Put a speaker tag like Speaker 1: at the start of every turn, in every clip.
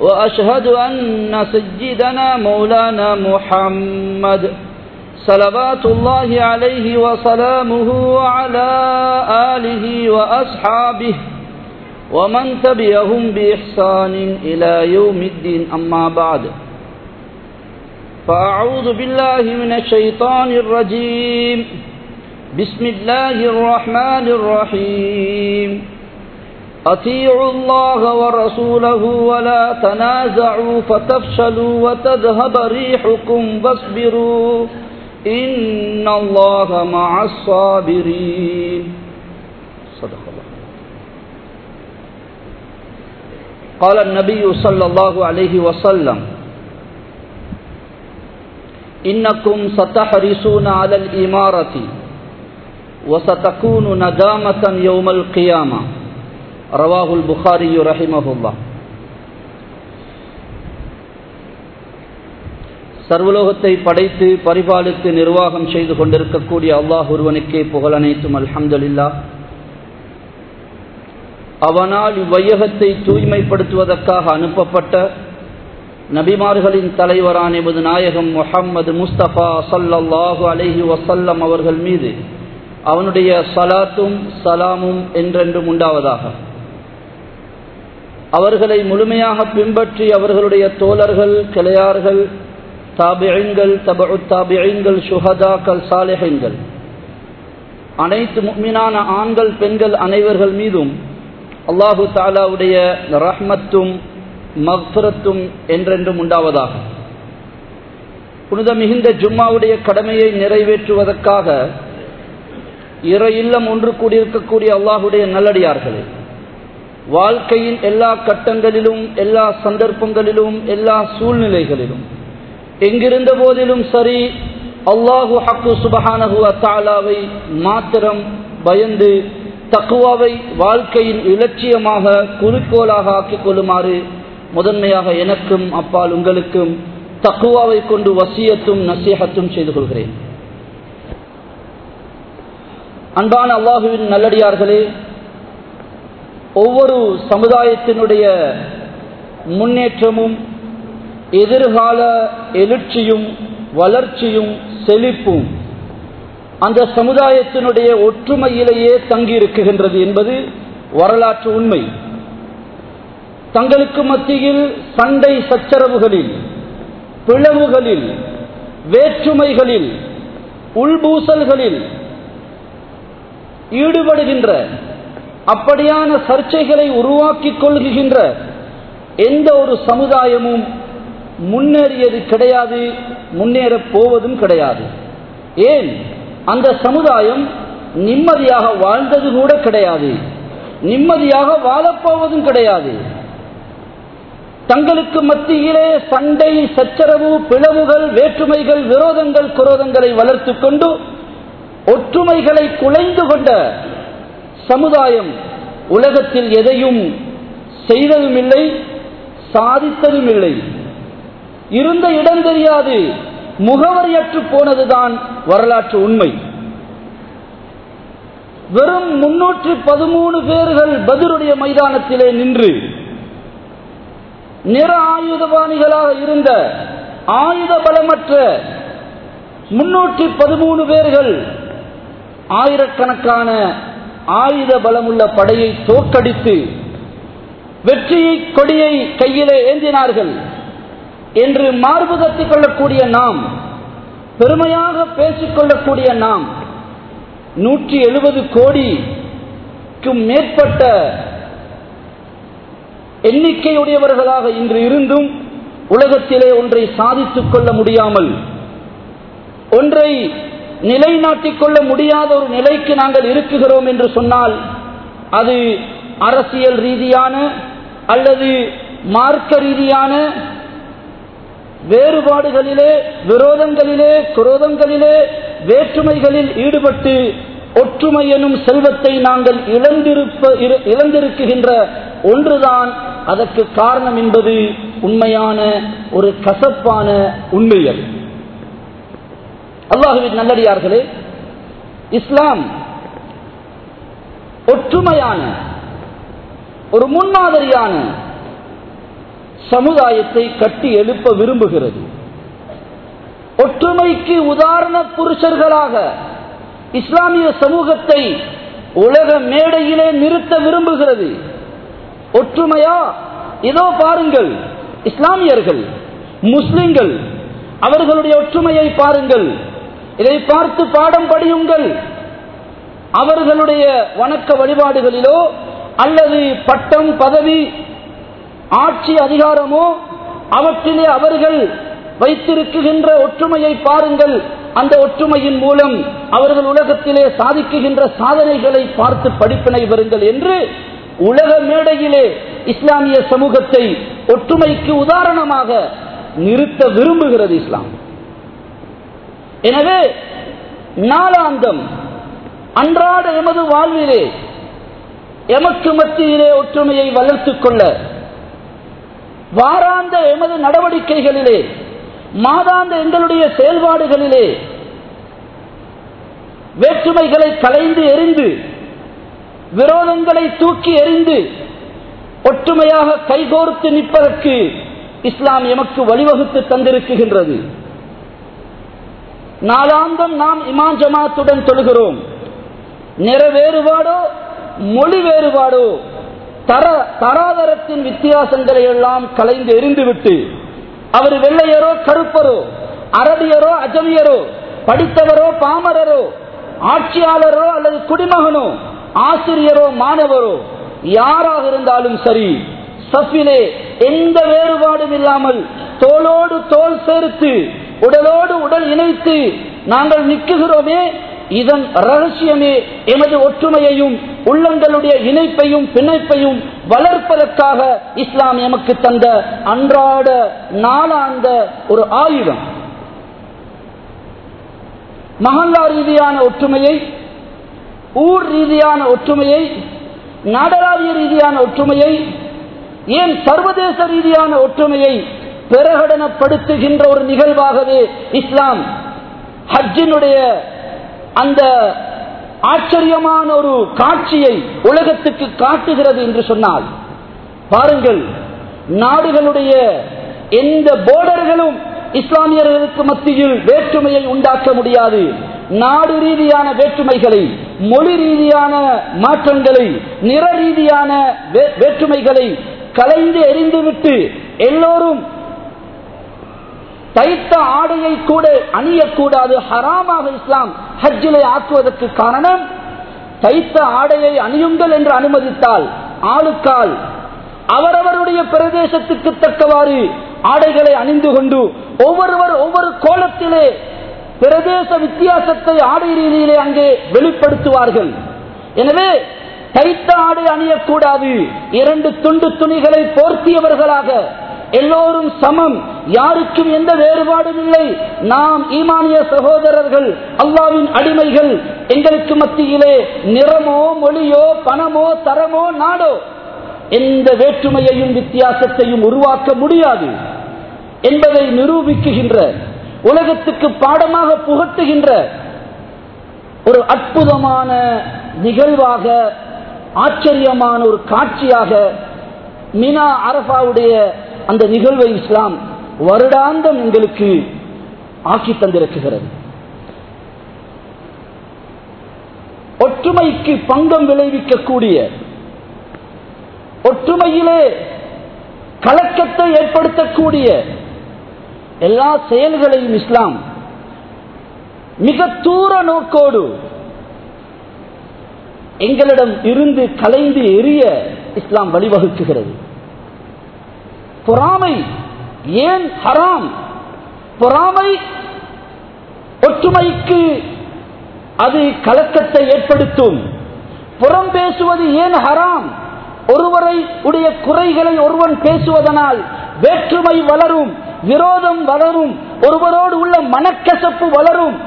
Speaker 1: وأشهد أن سيدنا مولانا محمد صلوات الله عليه وسلامه وعلى آله وأصحابه ومن تبعهم بإحسان إلى يوم الدين. أما بعد فأعوذ بالله من الشيطان الرجيم. بسم الله الرحمن الرحيم. أطيعوا الله ورسوله ولا تنازعوا فتفشلوا وتذهب ريحكم واصبروا إن الله مع الصابرين. صدق الله. قال النبي صلى الله عليه وسلم إنكم ستحرسون على الإمارة وستكون ندامة يوم القيامة. ரவாகுல் புகாரியு ரஹிமஹுல்லா சர்வலோகத்தை படைத்து பரிபாலித்து நிர்வாகம் செய்து கொண்டிருக்கக்கூடிய அல்லாஹ் ஒருவனுக்கே புகழ் அனைத்தும் அல்ஹம்துல்லா அவனால் இவ்வையகத்தை தூய்மைப்படுத்துவதற்காக அனுப்பப்பட்ட நபிமார்களின் தலைவரான எமது நாயகம் முஹம்மது முஸ்தபா சல்லாஹு அலஹி வசல்லம் அவர்கள் மீது அவனுடைய சலாத்தும் சலாமும் என்றென்றும் உண்டாவதாக அவர்களை முழுமையாக பின்பற்றி அவர்களுடைய தோழர்கள் கிளையார்கள் தாபியங்கள் தபு தாபியங்கள் சுஹதாக்கள் சாலைகள் அனைத்து முக்மினான ஆண்கள் பெண்கள் அனைவர்கள் மீதும் அல்லாஹு தாலாவுடைய ரஹ்மத்தும் மஃபரத்தும் என்றென்றும் உண்டாவதாக. புனித மிகுந்த ஜும்மாவுடைய கடமையை நிறைவேற்றுவதற்காக இற இல்லம் ஒன்று கூடியிருக்கக்கூடிய அல்லாஹுடைய நல்லடியார்களே. வாழ்க்கையின் எல்லா கட்டங்களிலும் எல்லா சந்தர்ப்பங்களிலும் எல்லா சூழ்நிலைகளிலும். எங்கிருந்த போதிலும் சரி அல்லாஹு ஹக்கு சுபஹானஹுவ தாலாவை மாத்திரம் பயந்து தக்குவாவை வாழ்க்கையின் இலட்சியமாக குறிக்கோளாக ஆக்கிக் கொள்ளுமாறு முதன்மையாக எனக்கும் அப்பால் உங்களுக்கும் தக்குவாவை கொண்டு வசியத்தும் நசீகத்தும் செய்து கொள்கிறேன். அன்பான அல்லாஹுவின் நல்லடியார்களே ஒவ்வொரு சமுதாயத்தினுடைய முன்னேற்றமும் எதிர்கால எழுச்சியும் வளர்ச்சியும் செழிப்பும் அந்த சமுதாயத்தினுடைய ஒற்றுமையிலேயே தங்கியிருக்குகின்றது என்பது வரலாற்று உண்மை. தங்களுக்கு மத்தியில் சண்டை சச்சரவுகளில் பிளவுகளில் வேற்றுமைகளில் உள்பூசல்களில் ஈடுபடுகின்ற அப்படியான சர்ச்சைகளை உருவாக்கிக் கொள்கின்ற எந்த ஒரு சமுதாயமும் முன்னேறியது கிடையாது முன்னேற போவதும் கிடையாது. ஏன்? அந்த சமுதாயம் நிம்மதியாக வாழ்ந்தது கூட கிடையாது. நிம்மதியாக வாழப்போவதும் கிடையாது. தங்களுக்கு மத்தியிலே சண்டை சச்சரவு பிளவுகள் வேற்றுமைகள் விரோதங்கள் குரோதங்களை வளர்த்து கொண்டு ஒற்றுமைகளை குலைந்து கொண்ட சமுதாயம் உலகத்தில் எதையும் செய்ததும் இல்லை சாதித்ததும் இல்லை இருந்த இடம் தெரியாது. முகவரியற்று போனதுதான் வரலாற்று உண்மை. வெறும் முன்னூற்று பதிமூணு பேர்கள் பதிலுடைய மைதானத்திலே நின்று நிற ஆயுதபாணிகளாக இருந்த ஆயுத பலமற்ற முன்னூற்றி பதிமூணு பேர்கள் ஆயிரக்கணக்கான ஆயுத பலமுள்ள படையை தோற்கடித்து வெற்றியை கொடியை கையிலே ஏந்தினார்கள். என்று மார்புகத்துக் கொள்ளக்கூடிய நாம் பெருமையாக பேசிக்கொள்ளக்கூடிய நாம் நூற்றி எழுபது கோடிக்கும் மேற்பட்ட எண்ணிக்கையுடையவர்களாக இன்று இருந்தும் உலகத்திலே ஒன்றை சாதித்துக் கொள்ள முடியாமல் ஒன்றை நிலைநாட்டிக் கொள்ள முடியாத ஒரு நிலைக்கு நாங்கள் இருக்குகிறோம் என்று சொன்னால் அது அரசியல் ரீதியான அல்லது மார்க்க ரீதியான வேறுபாடுகளிலே விரோதங்களிலே குரோதங்களிலே வேற்றுமைகளில் ஈடுபட்டு ஒற்றுமை எனும் செல்வத்தை நாங்கள் இழந்திருப்ப இழந்திருக்குகின்ற ஒன்றுதான். அதற்கு காரணம் என்பது உண்மையான ஒரு கசப்பான உண்மையல். அல்லாஹுவின் நல்லடியார்களே இஸ்லாம் ஒற்றுமையான ஒரு முன்மாதிரியான சமுதாயத்தை கட்டி எழுப்ப விரும்புகிறது. ஒற்றுமைக்கு உதாரண புருஷர்களாக இஸ்லாமிய சமூகத்தை உலக மேடையிலே நிறுத்த விரும்புகிறது. ஒற்றுமையா? இதோ பாருங்கள் இஸ்லாமியர்கள் முஸ்லிம்கள் அவர்களுடைய ஒற்றுமையை பாருங்கள். இதை பார்த்து பாடம் படியுங்கள். அவர்களுடைய வணக்க வழிபாடுகளிலோ அல்லது பட்டம் பதவி ஆட்சி அதிகாரமோ அவற்றிலே அவர்கள் வைத்திருக்குகின்ற ஒற்றுமையை பாருங்கள். அந்த ஒற்றுமையின் மூலம் அவர்கள் உலகத்திலே சாதிக்குகின்ற சாதனைகளை பார்த்து படிப்பினை வருங்கள் என்று உலக மேடையிலே இஸ்லாமிய சமூகத்தை ஒற்றுமைக்கு உதாரணமாக நிறுத்த விரும்புகிறது இஸ்லாம். எனவே நாளாந்தம் அன்றாட எமது வாழ்விலே எமக்கு மத்தியிலே ஒற்றுமையை வளர்த்துக் கொள்ள வாராந்த எமது நடவடிக்கைகளிலே மாதாந்த எங்களுடைய செயல்பாடுகளிலே வேற்றுமைகளை கலைந்து எறிந்து விரோதங்களை தூக்கி எறிந்து ஒற்றுமையாக கைகோர்த்து நிற்பதற்கு இஸ்லாம் எமக்கு வழிவகுத்து தந்திருக்குகின்றது நாளாந்தம் நாம் இமாம் ஜமாத்துடன் தொழுகிறோம் நிற வேறுபாடோ மொழி வேறுபாடோ தர தராதரத்தின் வித்தியாசங்களை எல்லாம் கலைந்து எரிந்துவிட்டு அவர் வெள்ளையரோ கருப்பரோ அரபியரோ அஜமியரோ படித்தவரோ பாமரரோ ஆட்சியாளரோ அல்லது குடிமகனோ ஆசிரியரோ மாணவரோ யாராக இருந்தாலும் சரி சஃபிலே எந்த வேறுபாடும் இல்லாமல் தோளோடு தோல் சேர்த்து உடலோடு உடல் இணைத்து நாங்கள் நிற்குகிறோமே இதன் ரகசியமே எமது ஒற்றுமையையும் உள்ளங்களுடைய இணைப்பையும் பிணைப்பையும் வளர்ப்பதற்காக இஸ்லாம் எமக்கு தந்த அன்றாட நாளாந்த ஒரு ஆயுதம். மகல்லா ரீதியான ஒற்றுமையை ஊர் ரீதியான ஒற்றுமையை நாடளாவிய ரீதியான ஒற்றுமையை ஏன் சர்வதேச ரீதியான ஒற்றுமையை பிரகடனப்படுத்துகின்ற ஒரு நிகழ்வாகவே இஸ்லாம். ஹஜ்ஜினுடைய அந்த ஆச்சரியமான ஒரு காட்சியை உலகத்துக்கு காட்டுகிறது என்று சொன்னால் பாருங்கள் நாடுகளுடைய எந்த போர்டர்களும் இஸ்லாமியர்களுக்கு மத்தியில் வேற்றுமையை உண்டாக்க முடியாது. நாடு ரீதியான வேற்றுமைகளை மொழி ரீதியான மாற்றங்களை நிற ரீதியான வே- வேற்றுமைகளை கலைந்து எறிந்துவிட்டு எல்லோரும் தைத்த ஆடையை கூட அணியக்கூடாது. ஹராமாக இஸ்லாம் ஹஜ்ஜிலை ஆக்குவதற்கு காரணம் தைத்த ஆடையை அணியுங்கள் என்று அனுமதித்தால் ஆளுக்கால் அவரவருடைய பிரதேசத்துக்கு தக்கவாறு ஆடைகளை அணிந்து கொண்டு ஒவ்வொருவர் ஒவ்வொரு கோலத்திலே பிரதேச வித்தியாசத்தை ஆடை ரீதியிலே அங்கே வெளிப்படுத்துவார்கள். எனவே தைத்த ஆடை அணியக்கூடாது. இரண்டு துண்டு துணிகளை போர்த்தியவர்களாக எல்லோரும் சமம். யாருக்கும் எந்த வேறுபாடும் இல்லை. நாம் ஈமானிய சகோதரர்கள் அல்லாவின் அடிமைகள் எங்களுக்கு மத்தியிலே நிறமோ மொழியோ பணமோ தரமோ நாடோ எந்த வேற்றுமையையும் வித்தியாசத்தையும் உருவாக்க முடியாது என்பதை நிரூபிக்குகின்ற உலகத்துக்கு பாடமாக புகட்டுகின்ற ஒரு அற்புதமான நிகழ்வாக ஆச்சரியமான ஒரு காட்சியாக மினா அரபாவுடைய அந்த நிகழ்வை இஸ்லாம் வருடாந்தம் எங்களுக்கு ஆக்கி தந்திருக்குகிறது ஒற்றுமைக்கு பங்கம் விளைவிக்கக்கூடிய ஒற்றுமையிலே கலக்கத்தை ஏற்படுத்தக்கூடிய எல்லா செயல்களையும் இஸ்லாம் மிக தூர நோக்கோடு எங்களிடம் இருந்து கலைந்து எரிய இஸ்லாம் வழிவகுக்குகிறது. பொறாமை. ஏன் ஹராம்? பொறாமை ஒற்றுமைக்கு அது கலக்கத்தை ஏற்படுத்தும். புறம் பேசுவது ஏன் ஹராம்? ஒருவரை உடைய குறைகளை ஒருவன் பேசுவதனால் வேற்றுமை வளரும் விரோதம் வளரும் ஒருவரோடு உள்ள மனக்கசப்பு வளரும்.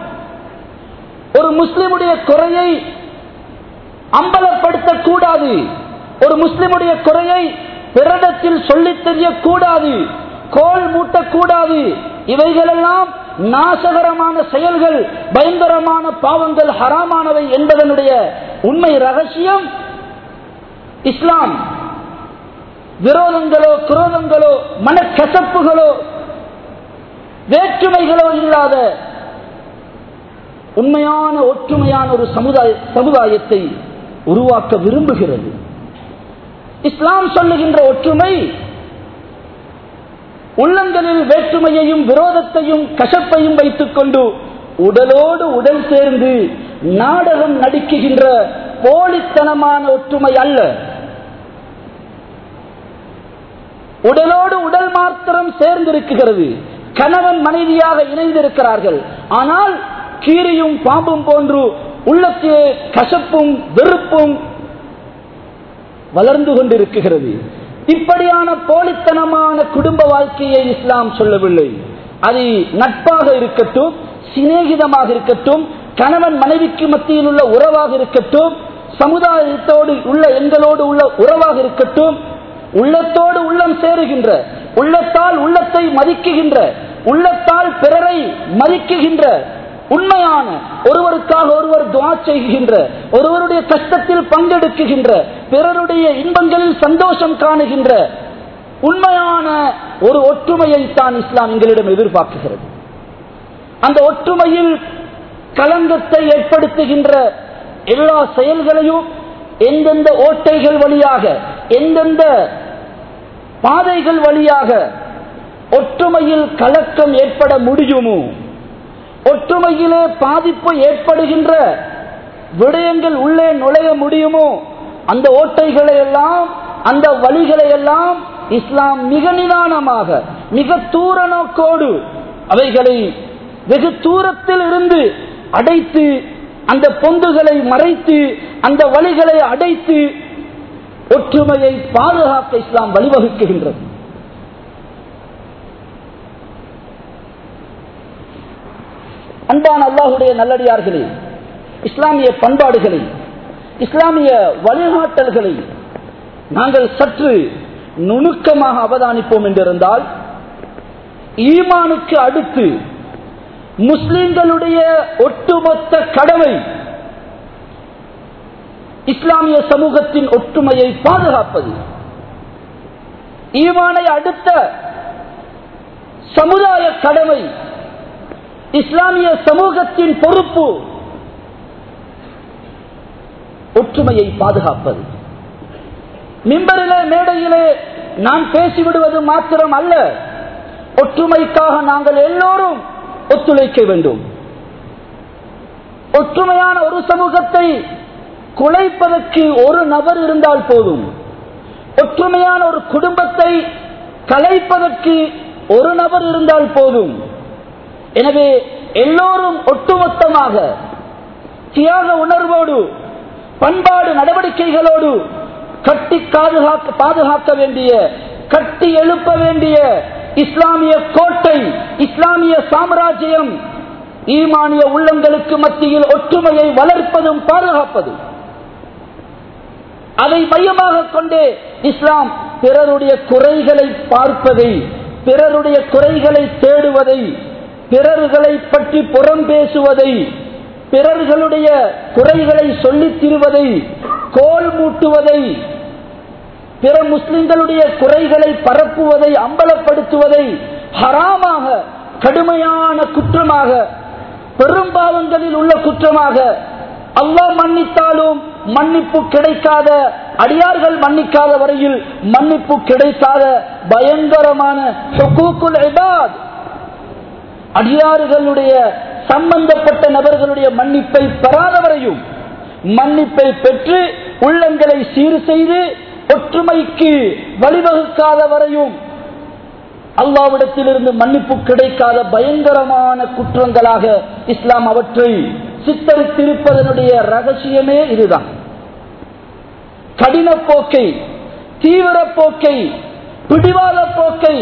Speaker 1: ஒரு முஸ்லிமுடைய குறையை அம்பலப்படுத்தக்கூடாது. ஒரு முஸ்லிமுடைய குறையை பிறடத்தில் சொல்லி தெரியக்கூடாது கோல் மூட்டக்கூடாது. இவைகளெல்லாம் நாசகரமான செயல்கள் பயங்கரமான பாவங்கள் ஹராமானவை என்பதனுடைய உண்மை ரகசியம் இஸ்லாம். விரோதங்களோ குரோதங்களோ மனக்கசப்புகளோ வேற்றுமைகளோ இல்லாத உண்மையான ஒற்றுமையான ஒரு சமுதாய சமுதாயத்தை உருவாக்க விரும்புகிறது. இஸ்லாம் சொல்லுகின்ற ஒற்றுமை உள்ளங்களில் வேற்றுமையையும் விரோதத்தையும் கசப்பையும் வைத்துக் கொண்டு உடலோடு உடல் சேர்ந்து நாடகம் நடிக்குகின்ற போலித்தனமான ஒற்றுமை அல்ல. உடலோடு உடல் மாத்திரம் சேர்ந்திருக்கிறது. கணவன் மனைவியாக இணைந்திருக்கிறார்கள். ஆனால் கீரியும் பாம்பும் போன்று உள்ளத்திலே கசப்பும் வெறுப்பும் வளர்ந்து கொண்டிருக்கிறது. இப்படியான போலித்தனமான குடும்ப வாழ்க்கையை இஸ்லாம் சொல்லவில்லை. அது நட்பாக இருக்கட்டும் சிநேகிதமாக இருக்கட்டும் கணவன் மனைவிக்கு மத்தியில் உள்ள உறவாக இருக்கட்டும் சமுதாயத்தோடு உள்ள எங்களோடு உள்ள உறவாக இருக்கட்டும் உள்ளத்தோடு உள்ளம் சேருகின்ற உள்ளத்தால் உள்ளத்தை மதிக்குகின்ற உள்ளத்தால் பிறரை மதிக்குகின்ற உண்மையான ஒருவருக்காக ஒருவர் துவா செய்கின்ற ஒருவருடைய கஷ்டத்தில் பங்கெடுக்குகின்ற பிறருடைய இன்பங்களில் சந்தோஷம் காணுகின்ற உண்மையான ஒரு ஒற்றுமையை தான் இஸ்லாம் எங்களிடம் எதிர்பார்க்குகிறது அந்த ஒற்றுமையில் களங்கத்தை ஏற்படுத்துகின்ற எல்லா செயல்களையும் எந்தெந்த ஓட்டைகள் வழியாக எந்தெந்த பாதைகள் வழியாக ஒற்றுமையில் கலக்கம் ஏற்பட முடியுமோ ஒற்றுமையிலே பாதிப்பு ஏற்படுகின்ற விடயங்கள் உள்ளே நுழைய முடியுமோ அந்த ஓட்டைகளை எல்லாம் அந்த வழிகளை எல்லாம் இஸ்லாம் மிக நிதானமாக மிக தூர நோக்கோடு அவைகளை வெகு தூரத்தில் இருந்து அடைத்து அந்த பொந்துகளை மறைத்து அந்த வழிகளை அடைத்து ஒற்றுமையை பாதுகாக்க இஸ்லாம் வழிவகுக்குகின்றது. அன்பான அல்லாஹுடைய நல்லடியார்களே இஸ்லாமிய பண்பாடுகளை இஸ்லாமிய வழிகாட்டல்களை நாங்கள் சற்று நுணுக்கமாக அவதானிப்போம் என்றிருந்தால் ஈமானுக்கு அடுத்து முஸ்லிம்களுடைய ஒட்டுமொத்த கடமை இஸ்லாமிய சமூகத்தின் ஒற்றுமையை பாதுகாப்பது. ஈமானை அடுத்த சமுதாய கடமை இஸ்லாமிய சமூகத்தின் பொறுப்பு ஒற்றுமையை பாதுகாப்பது. மிம்பரிலே மேடையிலே நான் பேசிவிடுவது மாத்திரம் அல்ல. ஒற்றுமைக்காக நாங்கள் எல்லோரும் ஒத்துழைக்க வேண்டும். ஒற்றுமையான ஒரு சமூகத்தை குலைப்பதற்கு ஒரு நபர் இருந்தால் போதும். ஒற்றுமையான ஒரு குடும்பத்தை கலைப்பதற்கு ஒரு நபர் இருந்தால் போதும். எனவே எல்லோரும் ஒட்டுமொத்தமாக தியாக உணர்வோடு பண்பாடு நடவடிக்கைகளோடு கட்டி பாதுகாக்க பாதுகாக்க வேண்டிய கட்டி எழுப்ப வேண்டிய இஸ்லாமிய கோட்டை இஸ்லாமிய சாம்ராஜ்யம் ஈமானிய உள்ளங்களுக்கு மத்தியில் ஒற்றுமையை வளர்ப்பதும் பாதுகாப்பதும் அதை மையமாக கொண்டே இஸ்லாம் பிறருடைய குறைகளை பார்ப்பதை பிறருடைய குறைகளை தேடுவதை பிறர்களை பற்றி புறம் பேசுவதை பிறர்களுடைய குறைகளை சொல்லித் திருவதை கோல் மூட்டுவதை பிற முஸ்லிம்களுடைய குறைகளை பரப்புவதை அம்பலப்படுத்துவதை ஹராமாக கடுமையான குற்றமாக பெரும்பாவங்களில் உள்ள குற்றமாக அல்லாஹ் மன்னித்தாலும் மன்னிப்பு கிடைக்காத அடியார்கள் மன்னிக்காத வரையில் மன்னிப்பு கிடைக்காத பயங்கரமான அடியாறுகளுடைய சம்பந்தப்பட்ட நபர்களுடைய மன்னிப்பை பெறாதவரையும் மன்னிப்பை பெற்று உள்ளங்களை சீர் செய்து ஒற்றுமைக்கு வழிவகுக்காதவரையும் அல்லாவிடத்திலிருந்து மன்னிப்பு கிடைக்காத பயங்கரமான குற்றங்களாக இஸ்லாம் அவற்றை சித்தரித்திருப்பதனுடைய ரகசியமே இதுதான். கடின போக்கை தீவிர போக்கை பிடிவாத போக்கை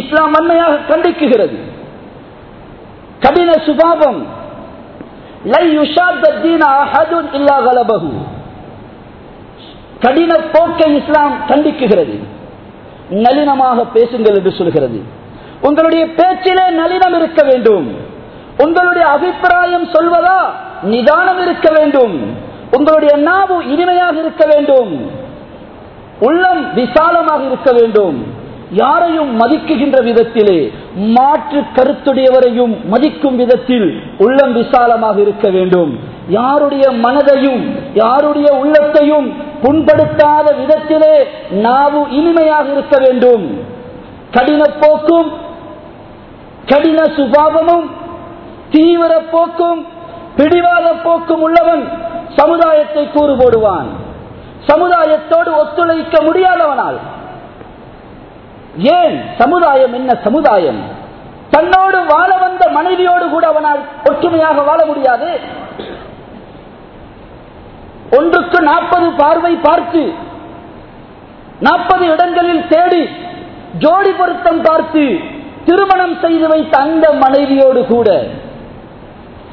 Speaker 1: இஸ்லாம் அண்மையாக கண்டிக்குகிறது. கடின சுபாவம். லை கடின போக்கை இஸ்லாம் கண்டிக்குகிறது. நளினமாக பேசுங்கள் என்று சொல்கிறது. உங்களுடைய பேச்சிலே நளினம் இருக்க வேண்டும். உங்களுடைய அபிப்பிராயம் சொல்வதா நிதானம் இருக்க வேண்டும். உங்களுடைய நாவு இனிமையாக இருக்க வேண்டும். உள்ளம் விசாலமாக இருக்க வேண்டும். யாரையும் மதிக்குகின்ற விதத்திலே மாற்று கருத்துடையவரையும் மதிக்கும் விதத்தில் உள்ளம் விசாலமாக இருக்க வேண்டும். யாருடைய மனதையும் யாருடைய உள்ளத்தையும் புண்படுத்தாத விதத்திலே நாவு இனிமையாக இருக்க வேண்டும். கடின போக்கும் கடின சுபாவமும் தீவிர போக்கும் பிடிவாத போக்கும் உள்ளவன் சமுதாயத்தை கூறு போடுவான். சமுதாயத்தோடு ஒத்துழைக்க முடியாதவனால் ஏன் சமுதாயம் என்ன சமுதாயம்? தன்னோடு வாழ வந்த மனைவியோடு கூட அவனால் ஒற்றுமையாக வாழ முடியாது. ஒன்றுக்கு நாற்பது பார்வை பார்த்து நாற்பது இடங்களில் தேடி ஜோடி பொருத்தம் பார்த்து திருமணம் செய்து வைத்த அந்த மனைவியோடு கூட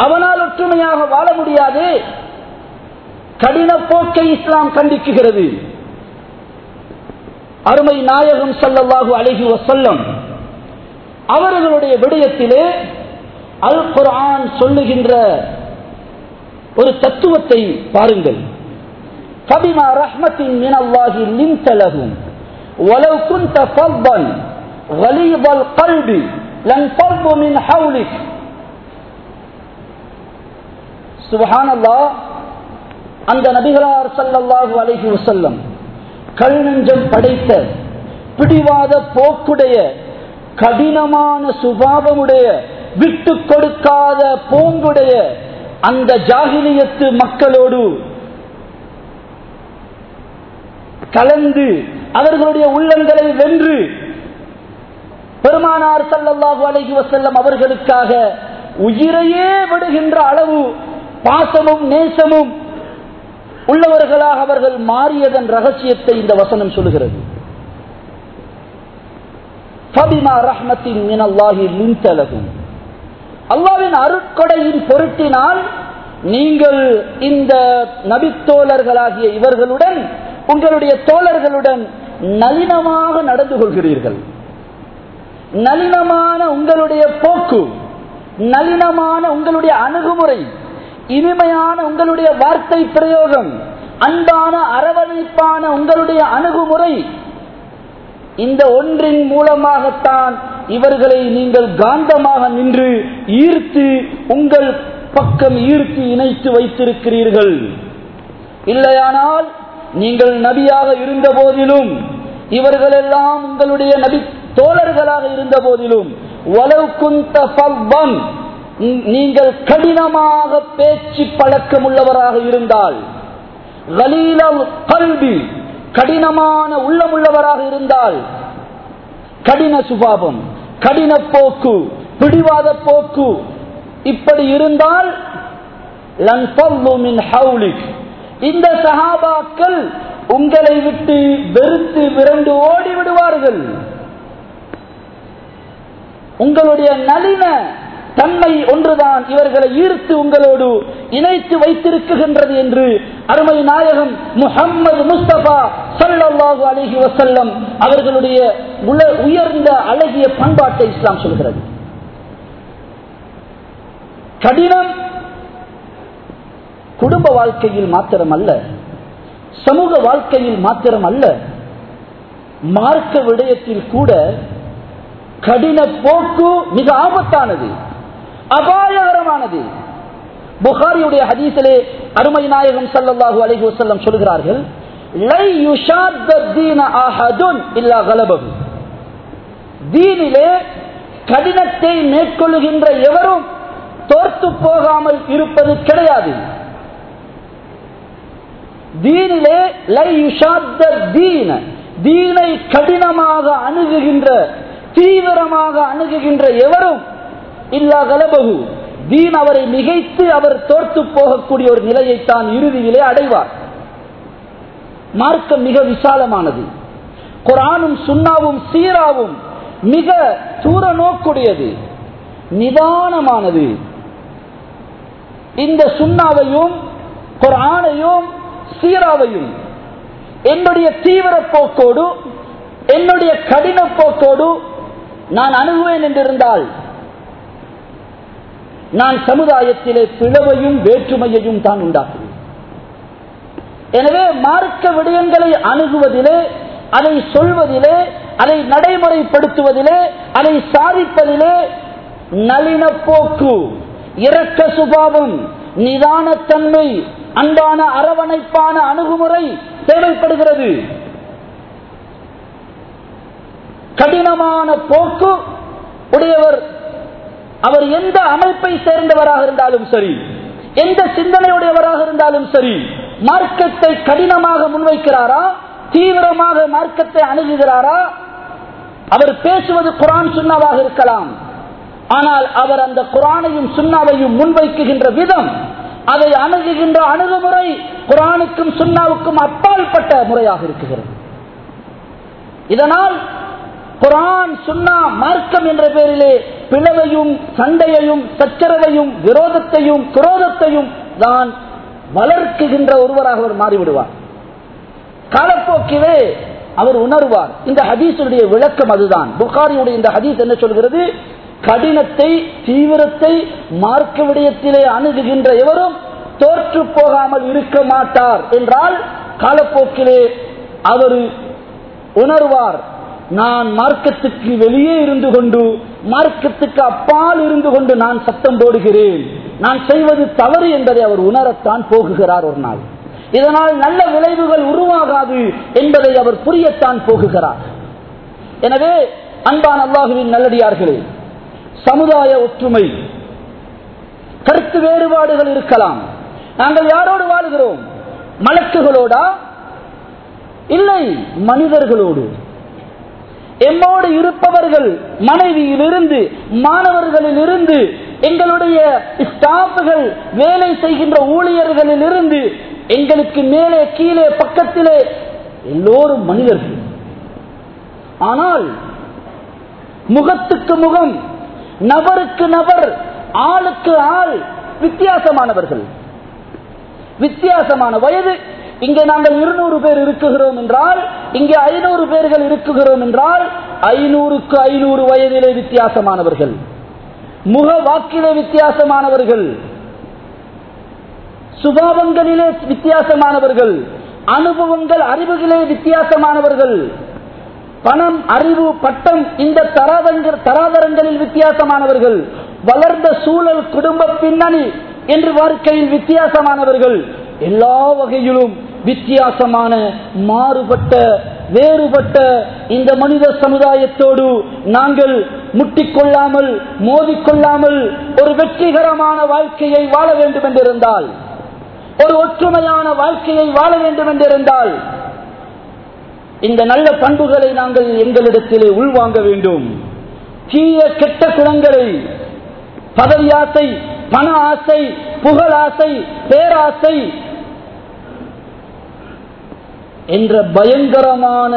Speaker 1: அவனால் ஒற்றுமையாக வாழ முடியாது. கடின போக்கை இஸ்லாம் கண்டிக்குகிறது. அருமை நாயகம் சல்லல்லாஹு அழகி வசல்லம் அவர்களுடைய விடயத்திலே அல் குர்ஆன் சொல்லுகின்ற ஒரு தத்துவத்தை பாருங்கள் فبما رحمة من الله لنت لهم ولو كنت فظا غليظ القلب لانفضوا من حولك سبحان الله அந்த நபிகளார் சல்லல்லாஹு அலைஹி வஸல்லம் கல் நெஞ்சம் படைத்த பிடிவாத போக்குடைய கடினமான சுபாவமுடைய விட்டு கொடுக்காத போங்குடைய அந்த ஜாகிலியத்து மக்களோடு கலந்து அவர்களுடைய உள்ளங்களை வென்று பெருமானார் சல்லாஹு அலைஹி வசல்லம் அவர்களுக்காக உயிரையே விடுகின்ற அளவு பாசமும் நேசமும் உள்ளவர்களாக அவர்கள் மாறியதன் ரகசியத்தை இந்த வசனம் சொல்லுகிறது. அல்லாவின் அருட்கொடையின் பொருட்டினால் நீங்கள் இந்த நபித்தோழர்களாகிய இவர்களுடன் உங்களுடைய தோழர்களுடன் நளினமாக நடந்து கொள்கிறீர்கள். நளினமான உங்களுடைய போக்கு நளினமான உங்களுடைய அணுகுமுறை இனிமையான உங்களுடைய வார்த்தை பிரயோகம் அன்பான அரவணைப்பான உங்களுடைய அணுகுமுறை இந்த ஒன்றின் மூலமாகத்தான் இவர்களை நீங்கள் காந்தமாக நின்று ஈர்த்து உங்கள் பக்கம் ஈர்த்து இணைத்து வைத்திருக்கிறீர்கள். இல்லையானால் நீங்கள் நபியாக இருந்த போதிலும் இவர்களெல்லாம் உங்களுடைய நபி தோழர்களாக இருந்த போதிலும் நீங்கள் கடினமாக பேச்சு பழக்கம் உள்ளவராக இருந்தால் கல்வி கடினமான உள்ளமுள்ளவராக இருந்தால் கடின சுபாவம் கடின போக்கு பிடிவாத போக்கு இப்படி இருந்தால் இந்த சகாபாக்கள் உங்களை விட்டு வெறுத்து விரண்டு ஓடி விடுவார்கள் உங்களுடைய நளின தன்மை ஒன்றுதான் இவர்களை ஈர்த்து உங்களோடு இணைத்து வைத்திருக்குகின்றது என்று அருமை நாயகம் முகம்மது முஸ்தபா சல்லாஹு அலிஹி வசல்லம் அவர்களுடைய உயர்ந்த அழகிய பண்பாட்டை இஸ்லாம் சொல்கிறது. கடினம் குடும்ப வாழ்க்கையில் மாத்திரம் அல்ல சமூக வாழ்க்கையில் மாத்திரம் அல்ல மார்க்க விடயத்தில் கூட கடின போக்கு மிக ஆபத்தானது. அபாயகரமானது. புகாரியுடைய ஹதீசிலே அருமை நாயகம் சல்லாஹூ அலஹி வசல்லம் சொல்கிறார்கள் லை தீன இல்லா தீனிலே கடினத்தை மேற்கொள்ளுகின்ற எவரும் தோர்த்து போகாமல் இருப்பது கிடையாது. தீனிலே லை யுஷாத்த தீன தீனை கடினமாக அணுகுகின்ற தீவிரமாக அணுகுகின்ற எவரும் இல்லா கலபகு தீன் அவரை மிகைத்து அவர் தோற்று போகக்கூடிய ஒரு நிலையை தான் இறுதியிலே அடைவார். மார்க்கம் மிக விசாலமானது. குரானும் சுண்ணாவும் சீராவும் மிக தூர நோக்குடையது. நிதானமானது. இந்த சுண்ணாவையும் குரானையும் சீராவையும் என்னுடைய தீவிர போக்கோடு என்னுடைய கடின போக்கோடு நான் அணுகுவேன் என்றிருந்தால் நான் சமுதாயத்திலே பிளவையும் வேற்றுமையையும் தான் உண்டாக்குவேன். எனவே மார்க்க விடயங்களை அணுகுவதிலே அதை சொல்வதிலே அதை நடைமுறைப்படுத்துவதிலே அதை சாதிப்பதிலே நளின போக்கு இரக்க சுபாவம் நிதானத்தன்மை அன்பான அரவணைப்பான அணுகுமுறை தேவைப்படுகிறது. கடினமான போக்கு உடையவர் அவர் எந்த அமைப்பை சேர்ந்தவராக இருந்தாலும் சரி எந்த சிந்தனையுடையவராக இருந்தாலும் சரி மார்க்கத்தை கடினமாக முன்வைக்கிறாரா? தீவிரமாக மார்க்கத்தை அணுகுகிறாரா? அவர் பேசுவது குரான் சுண்ணாவாக இருக்கலாம். ஆனால் அவர் அந்த குரானையும் சுண்ணாவையும் முன்வைக்குகின்ற விதம் அதை அணுகுகின்ற அணுகுமுறை குரானுக்கும் சுண்ணாவுக்கும் அப்பாற்பட்ட முறையாக இருக்குகிறது இதனால் குரான் சுண்ணா மார்க்கம் என்ற பெயரிலே பிளவையும் சண்டையையும் சச்சரவையும் விரோதத்தையும் குரோதத்தையும் தான் வளர்க்குகின்ற ஒருவராக அவர் மாறிவிடுவார். காலப்போக்கிலே அவர் உணர்வார். இந்த ஹதீஸுடைய விளக்கம் அதுதான். புகாரியுடைய இந்த ஹதீஸ் என்ன சொல்கிறது? கடினத்தை தீவிரத்தை மார்க்க விடயத்திலே அணுகுகின்ற எவரும் தோற்று போகாமல் இருக்க மாட்டார். என்றால் காலப்போக்கிலே அவர் உணர்வார். நான் மார்க்கத்துக்கு வெளியே இருந்து கொண்டு மார்க்கத்துக்கு அப்பால் இருந்து கொண்டு நான் சத்தம் போடுகிறேன். நான் செய்வது தவறு என்பதை அவர் உணரத்தான் போகுகிறார் ஒரு நாள். இதனால் நல்ல விளைவுகள் உருவாகாது என்பதை அவர் புரியத்தான் போகுகிறார். எனவே அன்பான் அல்லாஹுவின் நல்லடியார்களே சமுதாய ஒற்றுமை கருத்து வேறுபாடுகள் இருக்கலாம். நாங்கள் யாரோடு வாழுகிறோம்? மலக்குகளோடா? இல்லை மனிதர்களோடு. எம்மோடு இருப்பவர்கள் மனைவியிலிருந்து மாணவர்களிலிருந்து எங்களுடைய ஸ்டாஃப்கள் வேலை செய்கின்ற ஊழியர்களிலிருந்து எங்களுக்கு மேலே கீழே பக்கத்திலே எல்லோரும் மனிதர்கள். ஆனால் முகத்துக்கு முகம் நபருக்கு நபர் ஆளுக்கு ஆள் வித்தியாசமானவர்கள். வித்தியாசமான வயது இங்கே நாங்கள் இருநூறு பேர் இருக்குகிறோம் என்றால் இங்கே ஐநூறு பேர்கள் இருக்குகிறோம் என்றால் ஐநூறுக்கு ஐநூறு வயதிலே வித்தியாசமானவர்கள். முக வாக்கிலே வித்தியாசமானவர்கள். சுபாவங்களிலே வித்தியாசமானவர்கள். அனுபவங்கள் அறிவுகளே வித்தியாசமானவர்கள். பணம் அறிவு பட்டம் இந்த தராதங்கள் தராதரங்களில் வித்தியாசமானவர்கள். வளர்ந்த சூழல் குடும்ப பின்னணி என்று வாழ்க்கையில் வித்தியாசமானவர்கள். எல்லா வகையிலும் வித்தியாசமான மாறுபட்ட வேறுபட்ட இந்த மனித சமுதாயத்தோடு நாங்கள் முட்டிக்கொள்ளாமல் மோதிக்கொள்ளாமல் ஒரு வெற்றிகரமான வாழ்க்கையை வாழ வேண்டும் என்றிருந்தால் ஒரு ஒற்றுமையான வாழ்க்கையை வாழ வேண்டும் என்றிருந்தால் இந்த நல்ல பண்புகளை நாங்கள் எங்களிடத்திலே உள்வாங்க வேண்டும். தீய கெட்ட குணங்களை பதவியாசை ஆசை பண ஆசை புகழாசை பேராசை என்ற பயங்கரமான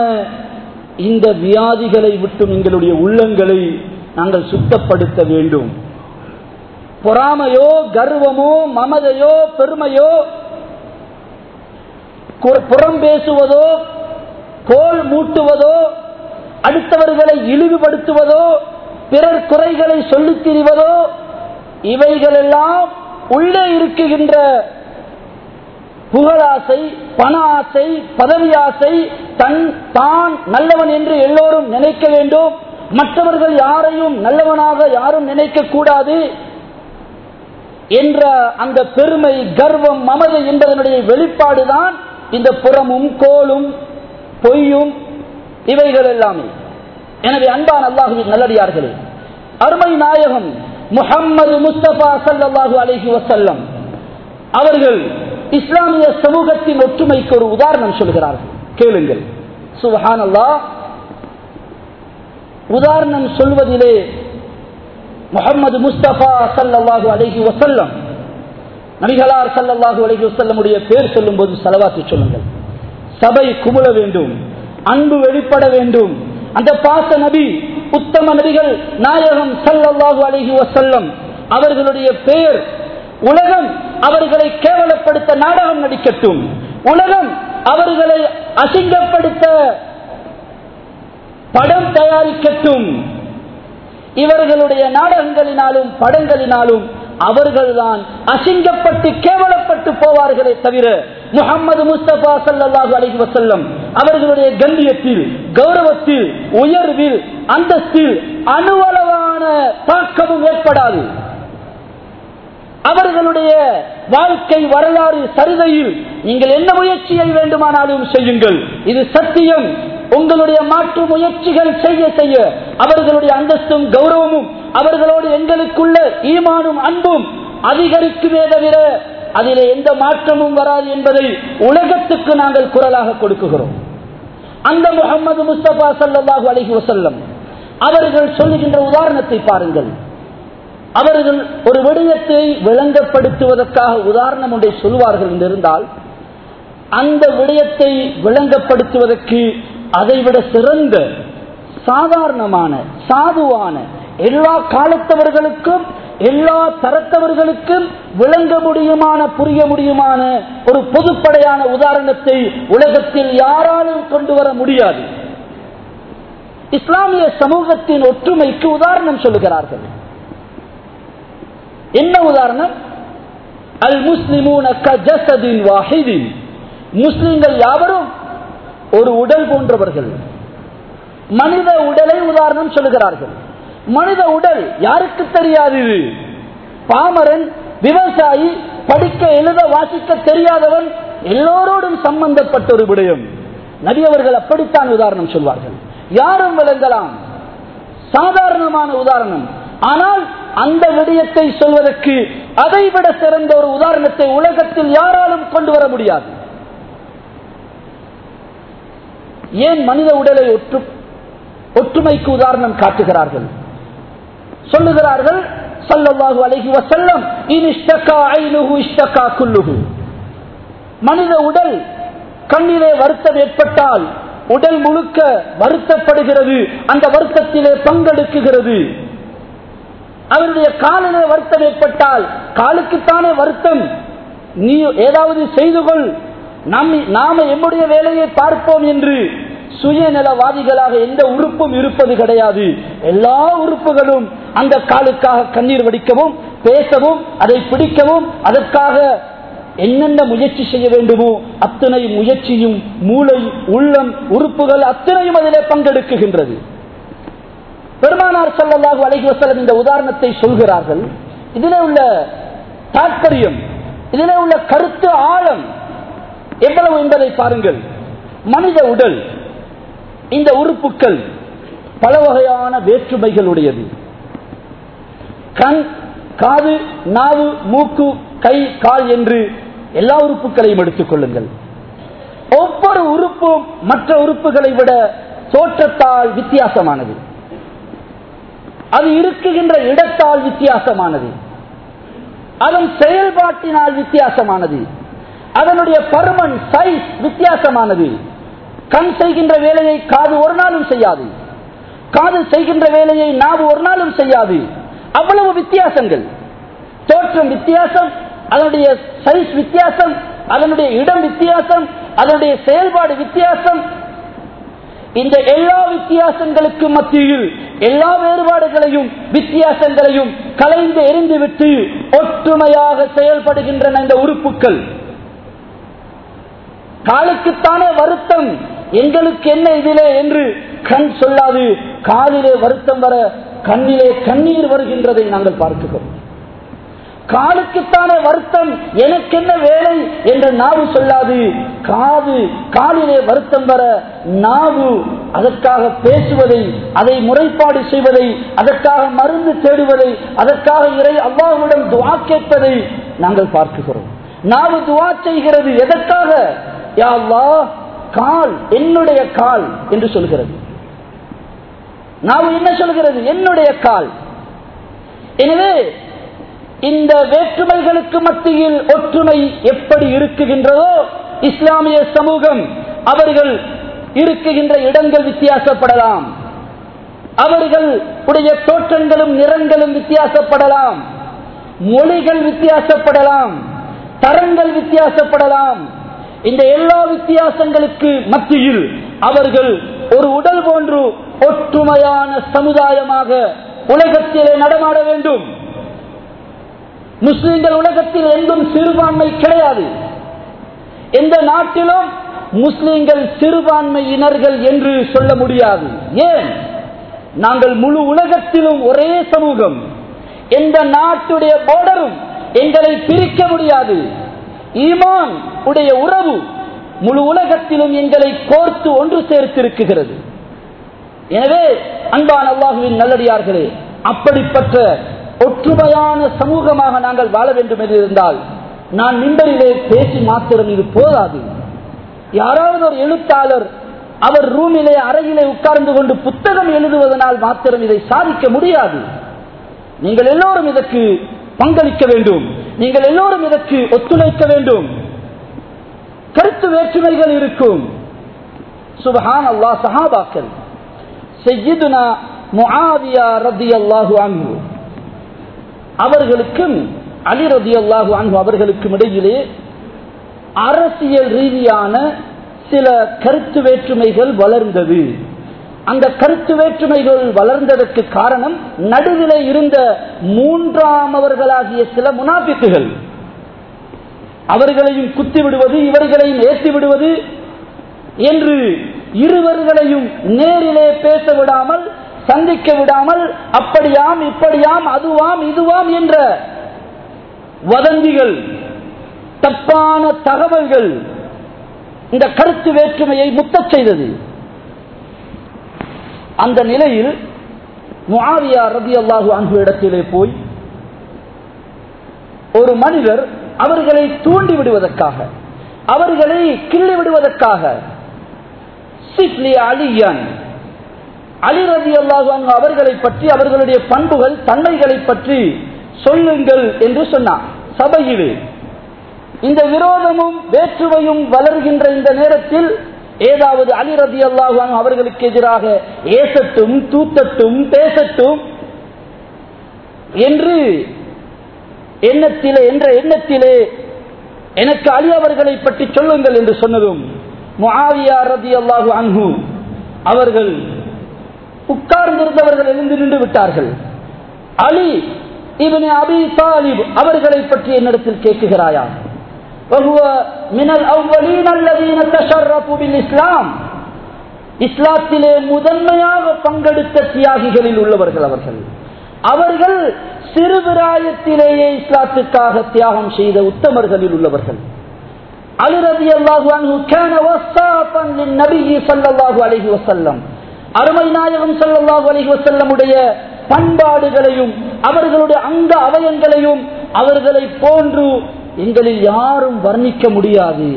Speaker 1: இந்த வியாதிகளை விட்டும் எங்களுடைய உள்ளங்களை நாங்கள் சுத்தப்படுத்த வேண்டும். பொறாமையோ கர்வமோ மமதையோ பெருமையோ புறம் பேசுவதோ கோல் மூட்டுவதோ அடுத்தவர்களை இழிவுபடுத்துவதோ பிறர் குறைகளை சொல்லித் திரிவதோ இவைகளெல்லாம் உள்ளே இருக்குகின்ற புகழாசை பண ஆசை பதவி ஆசை தன் தான் நல்லவன் என்று எல்லோரும் நினைக்க வேண்டும். மற்றவர்கள் யாரையும் நல்லவனாக யாரும் நினைக்க கூடாது என்ற அந்த பெருமை கர்வம் மமதை என்பதனுடைய வெளிப்பாடுதான் இந்த புறமும் கோலும் பொய்யும் இவைகள் எல்லாமே எனவே அன்பான் அல்லாஹுவின் நல்லடியார்களே அருமை நாயகம் முகம்மது முஸ்தபா சல்லாஹூ அலஹி வசல்லம் அவர்கள் இஸ்லாமிய சமூகத்தின் ஒற்றுமைக்கு ஒரு உதாரணம் சொல்கிறார்கள். கேளுங்கள். சுபஹான் அல்லா உதாரணம் சொல்வதிலே முகமது முஸ்தபா சல்லாஹு அலஹி வசல்லம் நபிகளார் சல்லல்லாஹு அலஹி வசல்லமுடைய பேர் சொல்லும் போது செலவாக்கி சொல்லுங்கள். சபை குமுள வேண்டும் அன்பு வெளிப்பட வேண்டும். அந்த பாச நபி உத்தம நபிகள் நாயகம் சல்லல்லாஹு அலைஹி வசல்லம் அவர்களுடைய பெயர் உலகம் அவர்களை கேவலப்படுத்த நாடகம் நடிக்கட்டும். உலகம் அவர்களை அசிங்கப்படுத்த படம் தயாரிக்கட்டும். இவர்களுடைய நாடகங்களினாலும் படங்களினாலும் அவர்கள்தான் அசிங்கப்பட்டு கேவலப்பட்டு போவார்களே தவிர முகமது முஸ்தபா சல்லாஹூ அலி வசல்லம் அவர்களுடைய கண்ணியத்தில் கௌரவத்தில் உயர்வில் அந்தஸ்தில் அணுவளவான தாக்கமும் ஏற்படாது. அவர்களுடைய வாழ்க்கை வரலாறு சரிதையில் நீங்கள் என்ன முயற்சியை வேண்டுமானாலும் செய்யுங்கள். இது சத்தியம். உங்களுடைய மாற்று முயற்சிகள் செய்ய செய்ய அவர்களுடைய அந்தஸ்தும் கௌரவமும் அவர்களோடு எங்களுக்குள்ள ஈமானும் அன்பும் அதிகரிக்குமே தவிர அதிலே எந்த மாற்றமும் வராது என்பதை உலகத்துக்கு நாங்கள் குரலாக கொடுக்குகிறோம். அந்த முகமது முஸ்தபா சல்லாஹூ அலஹி வசல்லம் அவர்கள் சொல்லுகின்ற உதாரணத்தை பாருங்கள். அவர்கள் ஒரு விடயத்தை விளங்கப்படுத்துவதற்காக உதாரணம் ஒன்றை சொல்வார்கள் என்றிருந்தால் அந்த விடயத்தை விளங்கப்படுத்துவதற்கு அதைவிட சிறந்த சாதாரணமான சாதுவான எல்லா காலத்தவர்களுக்கும் எல்லா தரத்தவர்களுக்கும் விளங்க முடியுமான புரிய முடியுமான ஒரு பொதுப்படையான உதாரணத்தை உலகத்தில் யாராலும் கொண்டு வர முடியாது. இஸ்லாமிய சமூகத்தின் ஒற்றுமைக்கு உதாரணம் சொல்லுகிறார்கள். என்ன உதாரணம்? அல் முஸ்லிமூன கஜசதின் வாஹிதின். முஸ்லிம்கள் யாவரும்? ஒரு உடல் போன்றவர்கள். மனித உடலை உதாரணம் சொல்லுகிறார்கள். மனித உடல் யாருக்கு தெரியாது இது? பாமரன் விவசாயி படிக்க எழுத வாசிக்க தெரியாதவன் எல்லோரோடும் சம்பந்தப்பட்ட ஒரு விடயம். நபியவர்கள் அப்படித்தான் உதாரணம் சொல்வார்கள். யாரும் விளங்கலாம். சாதாரணமான உதாரணம். ஆனால் அந்த விடயத்தை சொல்வதற்கு அதைவிட சிறந்த ஒரு உதாரணத்தை உலகத்தில் யாராலும் கொண்டு வர முடியாது. ஏன் மனித உடலை ஒற்று ஒற்றுமைக்கு உதாரணம் காட்டுகிறார்கள்? சொல்லுகிறார்கள் சல்லவாகு அழகி வசல்லம் மனித உடல் கண்ணிலே வருத்தம் ஏற்பட்டால் உடல் முழுக்க வருத்தப்படுகிறது அந்த வருத்தத்திலே பங்கெடுக்குகிறது. அவருடைய காலிலே வருத்தம் ஏற்பட்டால் காலுக்குத்தானே வருத்தம். நீ ஏதாவது செய்து கொள். நம் நாம எம்முடைய வேலையை பார்ப்போம் என்று சுயநலவாதிகளாக எந்த உறுப்பும் இருப்பது கிடையாது. எல்லா உறுப்புகளும் அந்த காலுக்காக கண்ணீர் வடிக்கவும் பேசவும் அதை பிடிக்கவும் அதற்காக என்னென்ன முயற்சி செய்ய வேண்டுமோ அத்தனை முயற்சியும் மூளை உள்ளம் உறுப்புகள் அத்தனையும் அதிலே பங்கெடுக்குகின்றது. பெருமானார் சல்லல்லாஹு அலைஹி வசலம் இந்த உதாரணத்தை சொல்கிறார்கள். இதிலே உள்ள தாற்பயம் இதிலே உள்ள கருத்து ஆழம் எவ்வளவு என்பதை பாருங்கள். மனித உடல் இந்த உறுப்புகள் பல வகையான வேற்றுமைகளுடையது. கண் காது நாவு மூக்கு கை கால் என்று எல்லா உறுப்புகளையும் எடுத்துக் கொள்ளுங்கள். ஒவ்வொரு உறுப்பும் மற்ற உறுப்புகளை விட தோற்றத்தால் வித்தியாசமானது. அது இருக்குகின்ற இடத்தால் வித்தியாசமானது. அதன் செயல்பாட்டினால் வித்தியாசமானது. அதனுடைய பருமன் சைஸ் வித்தியாசமானது. கண் செய்கின்ற வேலையை காது ஒரு நாளும் செய்யாது. காது செய்கின்ற வேலையை நாவு ஒரு நாளும் செய்யாது. அவ்வளவு வித்தியாசங்கள். தோற்றம் வித்தியாசம் அதனுடைய சைஸ் வித்தியாசம் அதனுடைய இடம் வித்தியாசம் அதனுடைய செயல்பாடு வித்தியாசம் இந்த எல்லா வித்தியாசங்களுக்கு மத்தியில் எல்லா வேறுபாடுகளையும் வித்தியாசங்களையும் கலைந்து எரிந்துவிட்டு ஒற்றுமையாக செயல்படுகின்றன இந்த உறுப்புகள். காலுக்குத்தானே வருத்தம் எங்களுக்கு என்ன இதிலே என்று கண் சொல்லாது காலிலே வருத்தம் வர கண்ணிலே கண்ணீர் வருகின்றதை நாங்கள் பார்க்கிறோம். காலுக்குத்தான வருத்தம் எனக்கு என்ன வேலை என்று நாவு சொல்லாது. காது காலிலே வருத்தம் வர நாவு அதற்காக பேசுவதை அதை முறைப்பாடு செய்வதை அதற்காக மருந்து தேடுவதை அதற்காக இறை அவ்வாவுடன் துவா கேட்பதை நாங்கள் பார்க்கிறோம். நாவு துவா செய்கிறது எதற்காக? யாவா கால் என்னுடைய கால் என்று சொல்கிறது. நாவு என்ன சொல்கிறது? என்னுடைய கால். எனவே இந்த வேற்றுமைகளுக்கு மத்தியில் ஒற்றுமை எப்படி இருக்குகின்றதோ இஸ்லாமிய சமூகம் அவர்கள் இருக்குகின்ற இடங்கள் வித்தியாசப்படலாம். அவர்கள் உடைய தோற்றங்களும் நிறங்களும் வித்தியாசப்படலாம். மொழிகள் வித்தியாசப்படலாம். தரங்கள் வித்தியாசப்படலாம். இந்த எல்லா வித்தியாசங்களுக்கு மத்தியில் அவர்கள் ஒரு உடல் போன்று ஒற்றுமையான சமுதாயமாக உலகத்திலே நடமாட வேண்டும். முஸ்லிம்கள் உலகத்தில் எங்கும் சிறுபான்மை கிடையாது. எந்த நாட்டிலும் முஸ்லிம்கள் சிறுபான்மையினர்கள் என்று சொல்ல முடியாது. ஏன்? நாங்கள் முழு உலகத்திலும் ஒரே சமூகம். எந்த நாட்டுடைய போர்டரும் எங்களை பிரிக்க முடியாது. ஈமான் உடைய உறவு முழு உலகத்திலும் எங்களை கோர்த்து ஒன்று சேர்த்திருக்குகிறது எனவே அன்பான் அல்லாஹுவின் நல்லடியார்களே அப்படிப்பட்ட ஒற்றுமையான சமூகமாக நாங்கள் வாழ வேண்டும் என்று இருந்தால் நான் நிம்பரிலே பேசி மாத்திரம் இது போதாது. யாராவது ஒரு எழுத்தாளர் அவர் ரூமிலே அறையிலே உட்கார்ந்து கொண்டு புத்தகம் எழுதுவதனால் மாத்திரம் இதை சாதிக்க முடியாது. நீங்கள் எல்லோரும் இதற்கு பங்களிக்க வேண்டும். நீங்கள் எல்லோரும் இதற்கு ஒத்துழைக்க வேண்டும். கருத்து வேற்றுமைகள் இருக்கும். சுபஹான் அல்லா சஹாபாக்கள். செய்யுதுனா முஹாவியா ரத்தி அல்லாஹு அன்பு அவர்களுக்கும் அலி ரதி அல்லாஹு அன்பு அவர்களுக்கும் இடையிலே அரசியல் ரீதியான சில கருத்து வேற்றுமைகள் வளர்ந்தது. அந்த கருத்து வேற்றுமைகள் வளர்ந்ததற்கு காரணம் நடுவில் இருந்த மூன்றாமவர்களாகிய சில முனாபிக்குகள் அவர்களையும் குத்தி விடுவது இவர்களையும் ஏற்றி விடுவது என்று இருவர்களையும் நேரிலே பேச விடாமல் சந்திக்க விடாமல் அப்படியாம் இப்படியாம் அதுவாம் இதுவாம் என்ற வதந்திகள் தப்பான தகவல்கள் இந்த கருத்து வேற்றுமையை முத்தச் செய்தது. அந்த நிலையில் முஆவியா ரதி அல்லாஹு அன்பு இடத்திலே போய் ஒரு மனிதர் அவர்களை தூண்டி விடுவதற்காக அவர்களை கிள்ளி விடுவதற்காக சிப்லி அலியன் அலி ரவி அல்லாஹு அவர்களை பற்றி அவர்களுடைய பண்புகள் தன்மைகளை பற்றி சொல்லுங்கள் என்று சொன்னார் சபையிலே. இந்த விரோதமும் வேற்றுமையும் வளர்கின்ற இந்த நேரத்தில் ஏதாவது அலி ரதி அல்லாஹான் அவர்களுக்கு எதிராக ஏசட்டும் தூத்தட்டும் பேசட்டும் என்று எண்ணத்திலே என்ற எண்ணத்திலே எனக்கு அலி அவர்களை பற்றி சொல்லுங்கள் என்று சொன்னதும் முஆவியா ரதி அல்லாஹு அன்ஹு அவர்கள் உட்கார்ந்திருந்தவர்கள் எழுந்து நின்று விட்டார்கள். அலி இவனை அபி தாலிப் அவர்களை பற்றி என்னிடத்தில் கேட்குகிறாயா? இஸ்லாம் இஸ்லாத்திலே முதன்மையாக பங்கெடுத்த தியாகிகளில் உள்ளவர்கள் அவர்கள். அவர்கள் சிறுபிராயத்திலேயே இஸ்லாத்துக்காக தியாகம் செய்த உத்தமர்களில் உள்ளவர்கள். அலுரதி அல்லாஹு அலி வசல்லம் அருமை நாயகம் செல்லல்லாஹு அலிஹி பண்பாடுகளையும் அவர்களுடைய அங்க அவயங்களையும் அவர்களை போன்று எங்களில் யாரும் வர்ணிக்க முடியாது.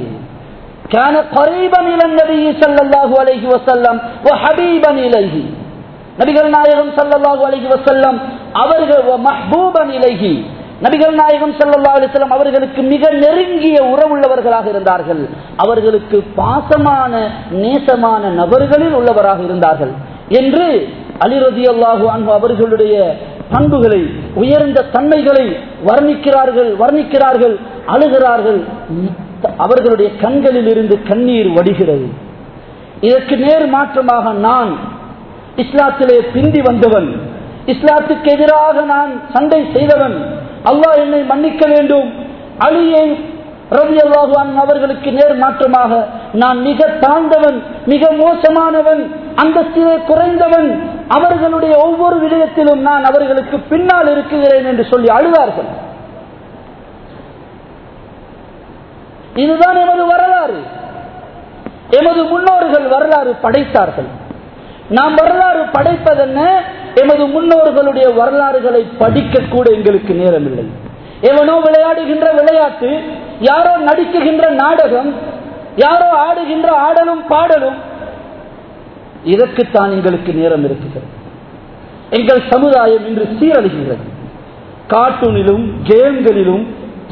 Speaker 1: நபிகள் நாயகம் சல்லாஹூ அலஹி வசல்லம் அவர்கள் மஹ்பூபன் இலகி நபிகள் நாயகம் சல்லா அலிஸ்லாம் அவர்களுக்கு மிக நெருங்கிய உறவுள்ளவர்களாக இருந்தார்கள். அவர்களுக்கு பாசமான நேசமான நபர்களில் உள்ளவராக இருந்தார்கள். என்று அலிரதி அல்லாஹு அன்பு அவர்களுடைய பண்புகளை உயர்ந்த தன்மைகளை வர்ணிக்கிறார்கள் வர்ணிக்கிறார்கள் அழுகிறார்கள். அவர்களுடைய கண்களில் இருந்து கண்ணீர் வடிகிறது. இதற்கு நேர் மாற்றமாக நான் இஸ்லாத்திலே பிந்தி வந்தவன். இஸ்லாத்துக்கு எதிராக நான் சண்டை செய்தவன். அல்லாஹ் என்னை மன்னிக்க வேண்டும். அலியை ரவி அவர்களுக்கு நேர் மாற்றமாக நான் மிக தாழ்ந்தவன் மிக மோசமானவன் அந்தஸ்திலே குறைந்தவன் அவர்களுடைய ஒவ்வொரு விடயத்திலும் நான் அவர்களுக்கு பின்னால் இருக்கிறேன் என்று சொல்லி அழுதார்கள். இதுதான் எமது வரலாறு. எமது முன்னோர்கள் வரலாறு படைத்தார்கள். நாம் வரலாறு படைப்பதென்ன? எமது முன்னோர்களுடைய வரலாறுகளை படிக்க கூட எங்களுக்கு நேரமில்லை. எவனோ விளையாடுகின்ற விளையாட்டு யாரோ நடிக்குகின்ற நாடகம் யாரோ ஆடுகின்ற ஆடலும் பாடலும் இதற்குத்தான் எங்களுக்கு நேரம் இருக்குகிறது எங்கள் சமுதாயம் இன்று சீரழிகின்றது. கார்ட்டூனிலும் கேம்களிலும்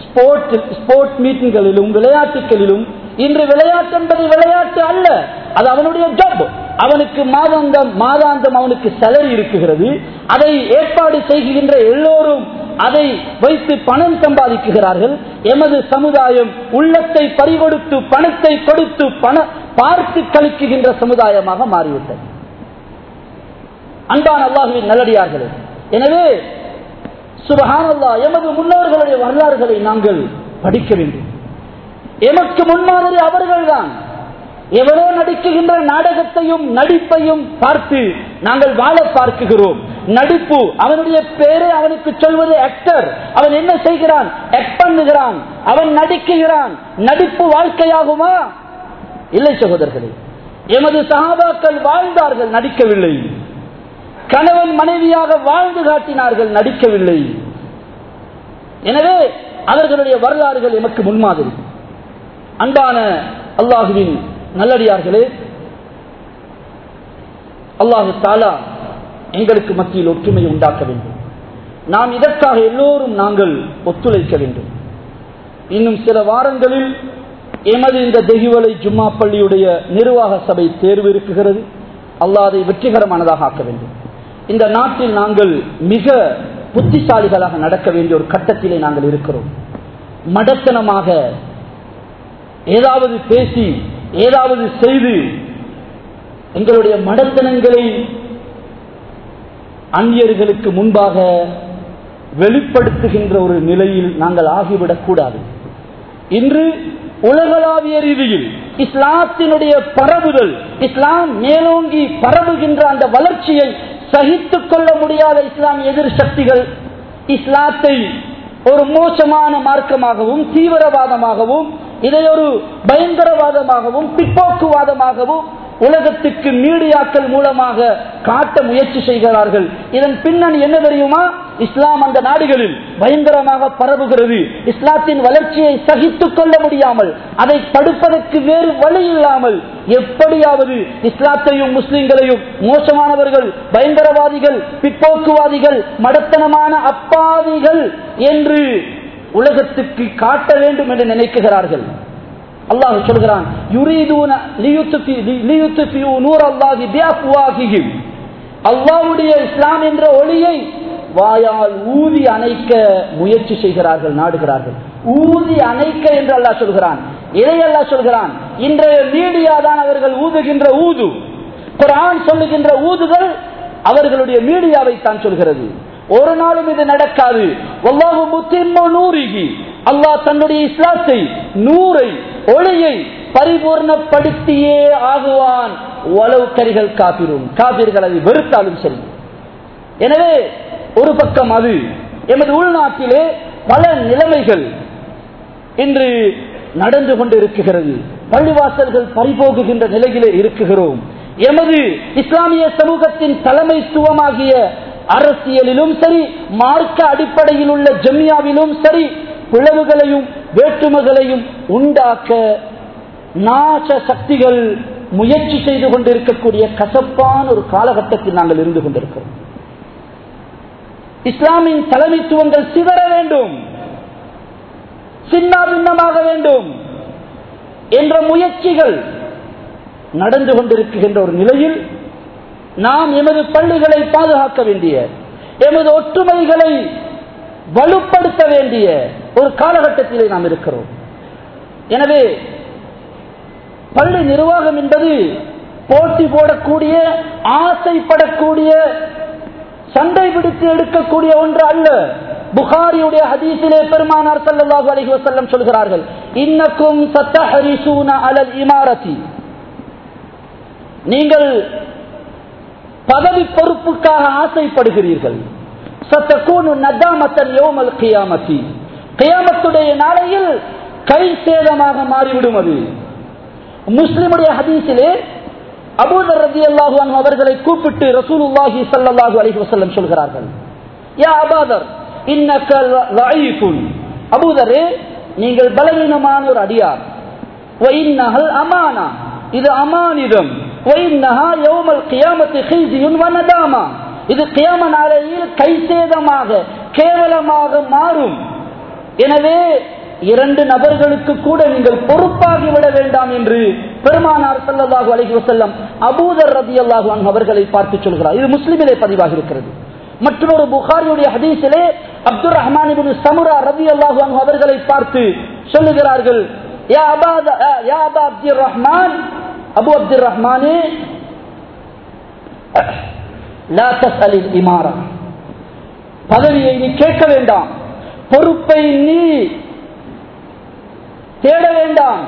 Speaker 1: ஸ்போர்ட் ஸ்போர்ட் மீட்டிங்களிலும் விளையாட்டுகளிலும் இன்று விளையாட்டு என்பது விளையாட்டு அல்ல அது அவனுடைய ஜாப். அவனுக்கு மாதாந்தம் மாதாந்தம் அவனுக்கு செலவு இருக்குகிறது அதை ஏற்பாடு செய்கின்ற எல்லோரும் அதை வைத்து பணம் சம்பாதிக்குகிறார்கள். எமது சமுதாயம் உள்ளத்தை பறிகொடுத்து பணத்தை கொடுத்து பண பார்த்து கழிக்குகின்ற சமுதாயமாக மாறிவிட்டது. அன்பான் அல்லாஹுவின் நல்லடியார்களே எனவே சுபஹானல்லா எமது முன்னோர்களுடைய வரலாறுகளை நாங்கள் படிக்க வேண்டும். எமக்கு முன்மாதிரி அவர்கள்தான். எவரோ நடிக்குகின்ற நாடகத்தையும் நடிப்பையும் பார்த்து நாங்கள் வாழ பார்க்குகிறோம். நடிப்பு அவனுடைய பேரை அவனுக்கு சொல்வது ஆக்டர் அவன் என்ன செய்கிறான்? ஆக்ட் பண்ணுகிறான். அவன் நடிக்குகிறான் நடிப்பு வாழ்க்கையாகுமா? இல்லை சகோதரர்களே எமது சகாபாக்கள் வாழ்ந்தார்கள் நடிக்கவில்லை. கணவன் மனைவியாக வாழ்ந்து காட்டினார்கள் நடிக்கவில்லை. எனவே அவர்களுடைய வரலாறுகள் எமக்கு முன்மாதிரி. அன்பான அல்லாஹுவின் நல்லடியார்களே அல்லாஹு தாலா எங்களுக்கு மத்தியில் ஒற்றுமை உண்டாக்க வேண்டும். நாம் இதற்காக எல்லோரும் நாங்கள் ஒத்துழைக்க வேண்டும். இன்னும் சில வாரங்களில் எமது இந்த தெஹிவலை ஜும்மா பள்ளியுடைய நிர்வாக சபை தேர்வு இருக்குகிறது. அல்லாஹ் அதை வெற்றிகரமானதாக ஆக்க வேண்டும். இந்த நாட்டில் நாங்கள் மிக புத்திசாலிகளாக நடக்க வேண்டிய ஒரு கட்டத்திலே நாங்கள் இருக்கிறோம். மடத்தனமாக ஏதாவது பேசி ஏதாவது செய்து எங்களுடைய மடத்தனங்களை அந்நியர்களுக்கு முன்பாக வெளிப்படுத்துகின்ற ஒரு நிலையில் நாங்கள் ஆகிவிடக் கூடாது. இன்று உலகளாவிய ரீதியில் இஸ்லாத்தினுடைய பரவுதல் இஸ்லாம் மேலோங்கி பரவுகின்ற அந்த வளர்ச்சியை சகித்துக் கொள்ள முடியாத இஸ்லாம் எதிர் சக்திகள் இஸ்லாத்தை ஒரு மோசமான மார்க்கமாகவும் தீவிரவாதமாகவும் இதை ஒரு பயங்கரவாதமாகவும் பிற்போக்குவாதமாகவும் உலகத்துக்கு மீடியாக்கள் மூலமாக காட்ட முயற்சி செய்கிறார்கள். இதன் பின்னணி என்ன தெரியுமா? இஸ்லாம் அந்த நாடுகளில் பயங்கரமாக பரவுகிறது. இஸ்லாத்தின் வளர்ச்சியை சகித்துக் கொள்ள முடியாமல் அதை தடுப்பதற்கு வேறு வழி இல்லாமல் எப்படியாவது இஸ்லாத்தையும் முஸ்லிம்களையும் மோசமானவர்கள் பயங்கரவாதிகள் பிற்போக்குவாதிகள் மடத்தனமான அப்பாவிகள் என்று உலகத்துக்கு காட்ட வேண்டும் என்று நினைக்குகிறார்கள் அல்லாஹ் சொல்கிறான் அல்லாவுடைய இஸ்லாம் என்ற ஒளியை வாயால் ஊதி அணைக்க முயற்சி செய்கிறார்கள் நாடுகிறார்கள். ஊதி அணைக்க என்று அல்லாஹ் சொல்கிறான். இதை சொல்கிறான் இன்றைய மீடியா தான் அவர்கள் ஊதுகின்ற ஊது. குரான் சொல்லுகின்ற ஊதுகள் அவர்களுடைய மீடியாவை தான் சொல்கிறது. ஒரு நாளும் இது நடக்காது. அல்லாஹ் தன்னுடைய இஸ்லாத்தை நூறை ஒளியை பரிபூர்ணப்படுத்தியே ஆகுவான். உளவு கரிகள் காப்பிரும் காப்பீர்கள் அதை வெறுத்தாலும் சரி. எனவே ஒரு பக்கம் அது எமது உள்நாட்டிலே பல நிலைமைகள் இன்று நடந்து கொண்டு இருக்குகிறது பள்ளிவாசல்கள் பறிபோகுகின்ற நிலையிலே இருக்குகிறோம் எமது இஸ்லாமிய சமூகத்தின் தலைமைத்துவமாகிய அரசியலிலும் சரி மார்க்க அடிப்படையில் உள்ள ஜமியாவிலும் சரி பிளவுகளையும் வேற்றுமைகளையும் உண்டாக்க நாச சக்திகள் முயற்சி செய்து கொண்டிருக்கக்கூடிய கசப்பான ஒரு காலகட்டத்தில் நாங்கள் இருந்து கொண்டிருக்கிறோம். இஸ்லாமின் தலைமைத்துவங்கள் சிதற வேண்டும். சின்ன பின்னமாக வேண்டும் என்ற முயற்சிகள் நடந்து கொண்டிருக்கின்ற ஒரு நிலையில் நாம் எமது பள்ளிகளை பாதுகாக்க வேண்டிய எமது ஒற்றுமைகளை வலுப்படுத்த வேண்டிய ஒரு காலகட்டத்திலே நாம் இருக்கிறோம். எனவே பள்ளி நிர்வாகம் என்பது போட்டி போடக்கூடிய ஆசைப்படக்கூடிய சண்டை பிடித்து எடுக்கக்கூடிய ஒன்று அல்ல. புகாரியுடைய ஹதீசிலே பெருமானார் சல்லாஹு அலஹி வசல்லம் சொல்கிறார்கள் இன்னக்கும் சத்தஹரிசூன அலல் இமாரதி நீங்கள் பதவி பொறுப்புக்காக ஆசைப்படுகிறீர்கள். சத்தக்கூனு நதாமத்தன் யோமல் கியாமத்தி. கியாமத்துடைய நாளையில் கை சேதமாக மாறிவிடும் அது. முஸ்லிமுடைய ஹதீஸிலே அபூதர் ரதி அல்லாஹு அவர்களை கூப்பிட்டு ரசூலுல்லாஹி சல்லாஹு அலி வசல்லம் சொல்கிறார்கள். யா அபாதர் அபூதரே நீங்கள் பலவீனமான ஒரு அடியார். அமானா. இது அமானிதம். இது கியாம நாளையில் கைசேதமாக கேவலமாக மாறும். எனவே இரண்டு நபர்களுக்கு கூட நீங்கள் பொறுப்பாகி விட வேண்டாம் என்று பெருமானார் ஸல்லல்லாஹு அலைஹி வசல்லம் அபூதர் ரதி அல்லாஹு அவர்களை பார்த்து சொல்கிறார். இது முஸ்லிமிலே பதிவாக இருக்கிறது மற்றொரு புகாரியுடைய ஹதீஸிலே அப்துல் ரஹ்மான் சமுரா ரலியல்லாஹு அல்லாஹு அவர்களை பார்த்து சொல்லுகிறார்கள் யா அபா யா அபா அப்துல் ரஹ்மான் அபு அப்துல் ரஹ்மானே இமாரா பதவியை நீ கேட்க வேண்டாம். பொறுப்பை நீ தேட வேண்டாம்.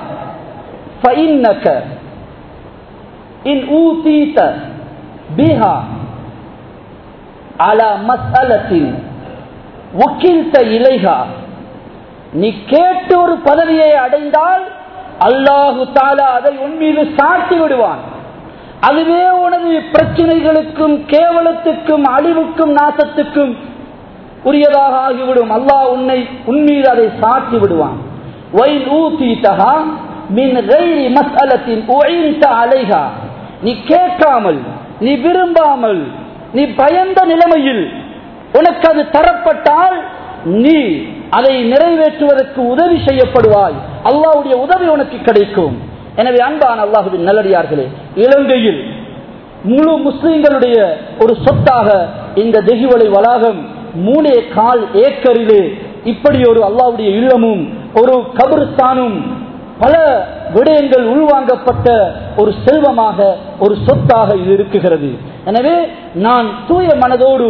Speaker 1: பீஹா அலா மசாலத்தின் வக்கீல்த இலைகா நீ கேட்டு ஒரு பதவியை அடைந்தால் அல்லாஹு தாலா அதை உன் மீது சாட்டி விடுவான். அதுவே உனது பிரச்சனைகளுக்கும் கேவலத்துக்கும் அழிவுக்கும் நாசத்துக்கும் உரியதாக ஆகிவிடும். அல்லாஹ் உன்னை உன் மீது அதை சாட்டி விடுவான். அலைகா நீ கேட்காமல் நீ விரும்பாமல் நீ பயந்த நிலைமையில் உனக்கு அது தரப்பட்டால் நீ அதை நிறைவேற்றுவதற்கு உதவி செய்யப்படுவாய். அல்லாவுடைய உதவி உனக்கு கிடைக்கும். எனவே அன்பான அல்லாஹுவின் நல்லடியார்களே இலங்கையில் முழு முஸ்லீம்களுடைய ஒரு சொத்தாக இந்த தெஹிவலை வளாகம் மூணே கால் ஏக்கரிலே இப்படி ஒரு அல்லாவுடைய இல்லமும் ஒரு கபருஸ்தானும் பல விடயங்கள் உள்வாங்கப்பட்ட ஒரு செல்வமாக ஒரு சொத்தாக இது இருக்குகிறது. எனவே நான் தூய மனதோடு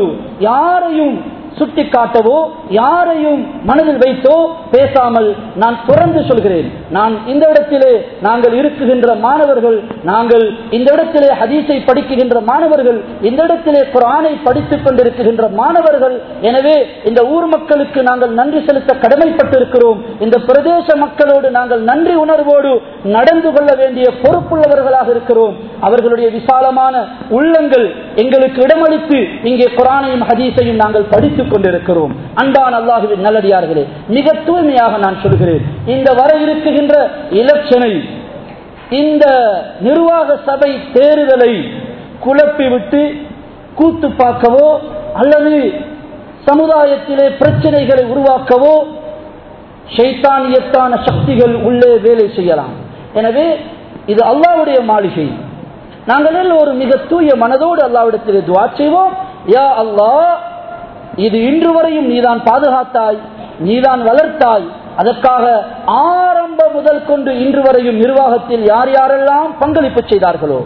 Speaker 1: யாரையும் சுட்டி காட்டவோ யாரையும் மனதில் வைத்தோ பேசாமல் நான் தொடர்ந்து சொல்கிறேன். நான் இந்த இடத்திலே நாங்கள் இருக்குகின்ற மாணவர்கள் நாங்கள் இந்த இடத்திலே ஹதீஸை படிக்குகின்ற மாணவர்கள் இந்த இடத்திலே குரானை படித்துக் கொண்டிருக்கின்ற மாணவர்கள். எனவே இந்த ஊர் மக்களுக்கு நாங்கள் நன்றி செலுத்த கடமைப்பட்டிருக்கிறோம். இந்த பிரதேச மக்களோடு நாங்கள் நன்றி உணர்வோடு நடந்து கொள்ள வேண்டிய பொறுப்புள்ளவர்களாக இருக்கிறோம். அவர்களுடைய விசாலமான உள்ளங்கள் எங்களுக்கு இடமளித்து இங்கே குரானையும் ஹதீஸையும் நாங்கள் படித்து சிந்தித்துக் கொண்டிருக்கிறோம். அன்பான் அல்லாஹுவின் நல்லடியார்களே மிக தூய்மையாக நான் சொல்கிறேன். இந்த வர இருக்குகின்ற இலட்சனை இந்த நிர்வாக சபை தேர்தலை குழப்பிவிட்டு கூத்து பார்க்கவோ அல்லது சமுதாயத்திலே பிரச்சனைகளை உருவாக்கவோ ஷைத்தானியத்தான சக்திகள் உள்ளே வேலை செய்யலாம். எனவே இது அல்லாவுடைய மாளிகை. நாங்கள் ஒரு மிக தூய மனதோடு அல்லாவிடத்திலே துவா செய்வோம். யா அல்லா இது இன்று வரையும் நீதான் பாதுகாத்தாய் நீதான் வளர்த்தாய். அதற்காக ஆரம்ப முதல் கொண்டு இன்று வரையும் நிர்வாகத்தில் யார் யாரெல்லாம் பங்களிப்பு செய்தார்களோ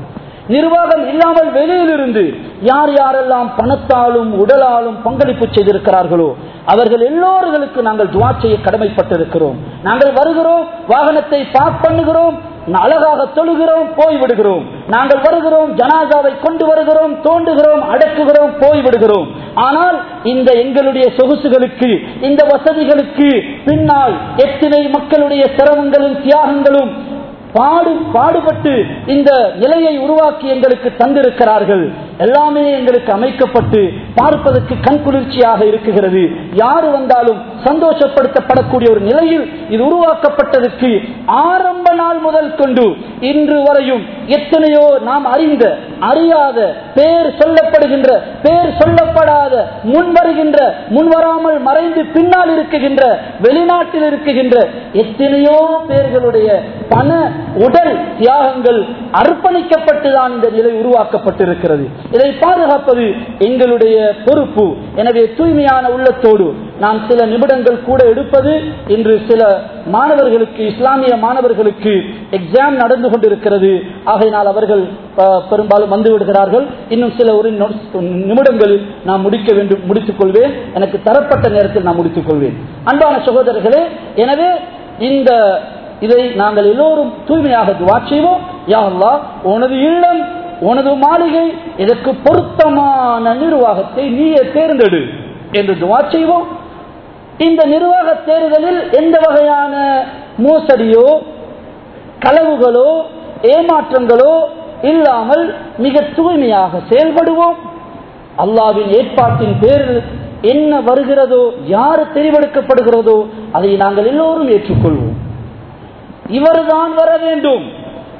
Speaker 1: நிர்வாகம் இல்லாமல் வெளியிலிருந்து யார் யாரெல்லாம் பணத்தாலும் உடலாலும் பங்களிப்பு செய்திருக்கிறார்களோ அவர்கள் எல்லோர்களுக்கு நாங்கள் துவா செய்ய கடமைப்பட்டிருக்கிறோம். நாங்கள் வருகிறோம் வாகனத்தை பார்க் பண்ணுகிறோம் அழகாக தொழுகிறோம் போய்விடுகிறோம். நாங்கள் வருகிறோம் ஜனாதாவை கொண்டு வருகிறோம் தோண்டுகிறோம் அடக்குகிறோம் போய் விடுகிறோம் ஆனால் இந்த எங்களுடைய சொகுசுகளுக்கு இந்த வசதிகளுக்கு பின்னால் எத்தனை மக்களுடைய சிரமங்களும் தியாகங்களும் பாடு பாடுபட்டு இந்த நிலையை உருவாக்கி எங்களுக்கு தந்திருக்கிறார்கள். எல்லாமே எங்களுக்கு அமைக்கப்பட்டு பார்ப்பதற்கு கண்குளிர்ச்சியாக இருக்குகிறது. யாரு வந்தாலும் சந்தோஷப்படுத்தப்படக்கூடிய ஒரு நிலையில் இது உருவாக்கப்பட்டதற்கு ஆரம்ப நாள் முதல் கொண்டு இன்று வரையும் எத்தனையோ நாம் அறிந்த அறியாத பேர் சொல்லப்படுகின்ற பேர் சொல்லப்படாத முன் வருகின்ற முன் வராமல் மறைந்து பின்னால் இருக்குகின்ற வெளிநாட்டில் இருக்குகின்ற எத்தனையோ பேர்களுடைய பண உடல் தியாகங்கள் அர்ப்பணிக்கப்பட்டுதான் இந்த நிலை உருவாக்கப்பட்டிருக்கிறது. இதை பாதுகாப்பது எங்களுடைய பொறுப்பு. எனவே தூய்மையான உள்ளத்தோடு நாம் சில நிமிடங்கள் கூட எடுப்பது இன்று சில மாணவர்களுக்கு இஸ்லாமிய மாணவர்களுக்கு எக்ஸாம் நடந்து கொண்டிருக்கிறது. ஆகையினால் அவர்கள் பெரும்பாலும் வந்து விடுகிறார்கள். இன்னும் சில ஒரு நிமிடங்கள் நிமிடங்களில் நான் முடிக்க வேண்டும் முடித்துக் கொள்வேன். எனக்கு தரப்பட்ட நேரத்தில் நான் முடித்துக் கொள்வேன். அன்பான சகோதரர்களே எனவே இந்த இதை நாங்கள் எல்லோரும் தூய்மையாக துவா செய்வோம். யா உனது இல்லம் உனது மாளிகை இதற்கு பொருத்தமான நிர்வாகத்தை நீயே தேர்ந்தெடு என்று துவா செய்வோம். இந்த நிர்வாக தேர்தலில் எந்த வகையான மோசடியோ களவுகளோ ஏமாற்றங்களோ இல்லாமல் மிக தூய்மையாக செயல்படுவோம். அல்லாவின் ஏற்பாட்டின் பேரில் என்ன வருகிறதோ யாரு தெரிவெடுக்கப்படுகிறதோ அதை நாங்கள் எல்லோரும் ஏற்றுக்கொள்வோம். இவர்தான் வர வேண்டும்.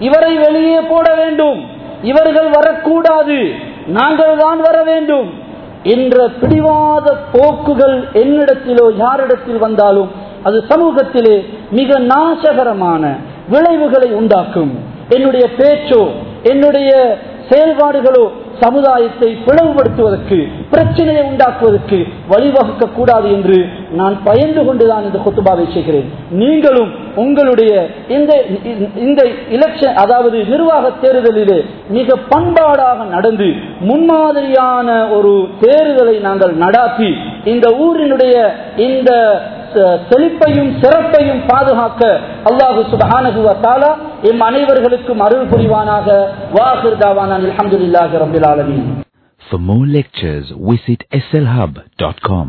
Speaker 1: இவரை வெளியே போட வேண்டும். இவர்கள் வரக்கூடாது. நாங்கள் தான் வர வேண்டும். என்ற பிடிவாத போக்குகள் என்னிடத்திலோ யாரிடத்தில் வந்தாலும் அது சமூகத்திலே மிக நாசகரமான விளைவுகளை உண்டாக்கும். என்னுடைய பேச்சோ என்னுடைய செயல்பாடுகளோ சமுதாயத்தை பிளவுபடுத்துவதற்கு பிரச்சனையை உண்டாக்குவதற்கு வழிவகுக்க கூடாது என்று நான் பயந்து கொண்டுதான் இந்த கொத்துபாவை செய்கிறேன். நீங்களும் உங்களுடைய இந்த இந்த எலெக்ஷன் அதாவது நிர்வாக தேர்தலிலே மிக பண்பாடாக நடந்து முன்மாதிரியான ஒரு தேர்தலை நாங்கள் நடாத்தி இந்த ஊரினுடைய இந்த செழிப்பையும் சிறப்பையும் பாதுகாக்க அல்லாஹு சுபஹானஹு எம் அனைவர்களுக்கும் அருள் புரிவானாக வாஹிர் அலமதுல்லாஹி அல்ஹம்துலில்லாஹி ஆலமீன்
Speaker 2: For more lectures, visit slhub.com.